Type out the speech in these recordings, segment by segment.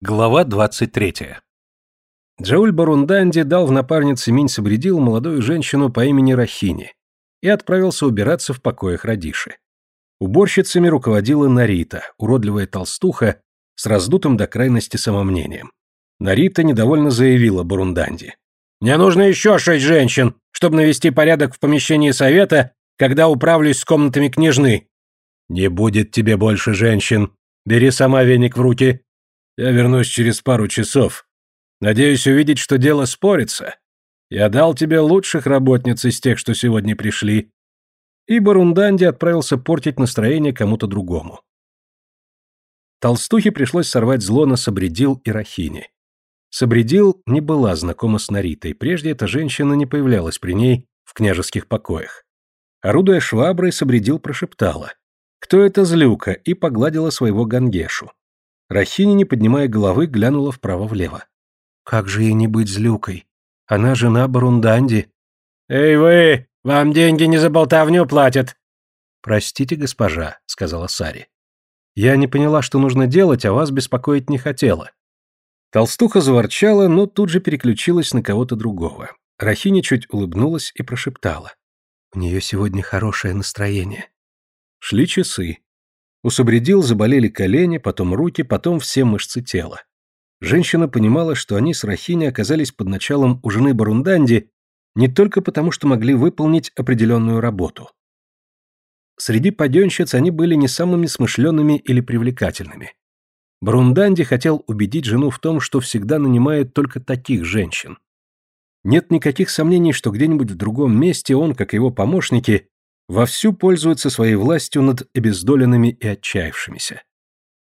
Глава 23. Джауль Барунданди дал в напарнице Минь Сабредил молодую женщину по имени Рахини и отправился убираться в покоях Радиши. Уборщицами руководила Нарита, уродливая толстуха с раздутым до крайности самомнением. Нарита недовольно заявила Барунданди. «Мне нужно еще шесть женщин, чтобы навести порядок в помещении совета, когда управлюсь с комнатами княжны». «Не будет тебе больше женщин. Бери сама веник в руки», я вернусь через пару часов. Надеюсь увидеть, что дело спорится. Я дал тебе лучших работниц из тех, что сегодня пришли. И Барунданди отправился портить настроение кому-то другому. Толстухе пришлось сорвать зло на Сабредил и Рахини. Сабредил не была знакома с Наритой, прежде эта женщина не появлялась при ней в княжеских покоях. Орудуя шваброй, Сабредил прошептала. «Кто это злюка?» и погладила своего гангешу. Рахини, не поднимая головы, глянула вправо-влево. «Как же ей не быть злюкой? Она жена Барунданди». «Эй вы! Вам деньги не за болтовню платят!» «Простите, госпожа», — сказала Сари. «Я не поняла, что нужно делать, а вас беспокоить не хотела». Толстуха заворчала, но тут же переключилась на кого-то другого. Рахини чуть улыбнулась и прошептала. «У нее сегодня хорошее настроение». Шли часы. У Сабредил заболели колени, потом руки, потом все мышцы тела. Женщина понимала, что они с Рахини оказались под началом у жены Барунданди не только потому, что могли выполнить определенную работу. Среди паденщиц они были не самыми смышленными или привлекательными. Барунданди хотел убедить жену в том, что всегда нанимает только таких женщин. Нет никаких сомнений, что где-нибудь в другом месте он, как его помощники, вовсю пользуется своей властью над обездоленными и отчаявшимися.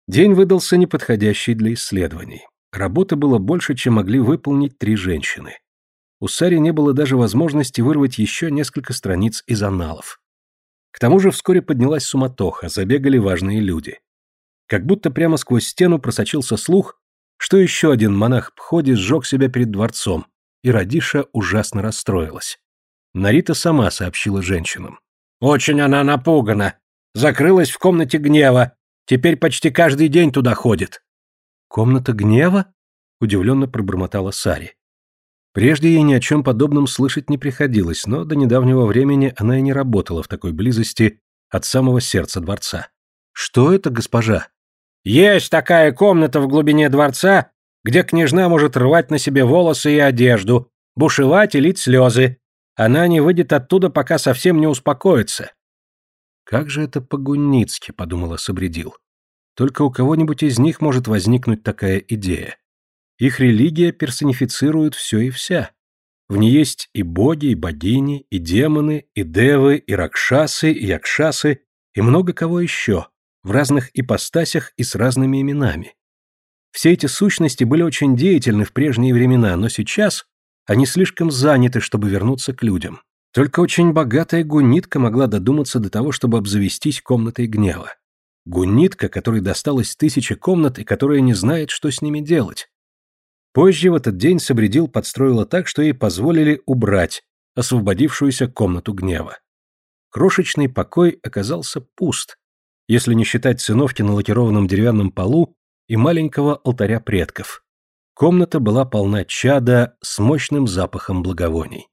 День выдался неподходящий для исследований. Работы было больше, чем могли выполнить три женщины. У Сари не было даже возможности вырвать еще несколько страниц из аналов. К тому же вскоре поднялась суматоха, забегали важные люди. Как будто прямо сквозь стену просочился слух, что еще один монах Пходи сжег себя перед дворцом, и Радиша ужасно расстроилась. Нарита сама сообщила женщинам. Очень она напугана. Закрылась в комнате гнева. Теперь почти каждый день туда ходит. Комната гнева? Удивленно пробормотала Сари. Прежде ей ни о чем подобном слышать не приходилось, но до недавнего времени она и не работала в такой близости от самого сердца дворца. Что это, госпожа? Есть такая комната в глубине дворца, где княжна может рвать на себе волосы и одежду, бушевать и лить слезы. Она не выйдет оттуда, пока совсем не успокоится. Как же это по-гунницки, подумала Сабредил. Только у кого-нибудь из них может возникнуть такая идея. Их религия персонифицирует все и вся. В ней есть и боги, и богини, и демоны, и девы, и ракшасы, и якшасы, и много кого еще, в разных ипостасях и с разными именами. Все эти сущности были очень деятельны в прежние времена, но сейчас они слишком заняты, чтобы вернуться к людям. Только очень богатая гунитка могла додуматься до того, чтобы обзавестись комнатой гнева. Гунитка, которой досталось тысяча комнат и которая не знает, что с ними делать. Позже в этот день Собредил подстроила так, что ей позволили убрать освободившуюся комнату гнева. Крошечный покой оказался пуст, если не считать циновки на лакированном деревянном полу и маленького алтаря предков. Комната была полна чада с мощным запахом благовоний.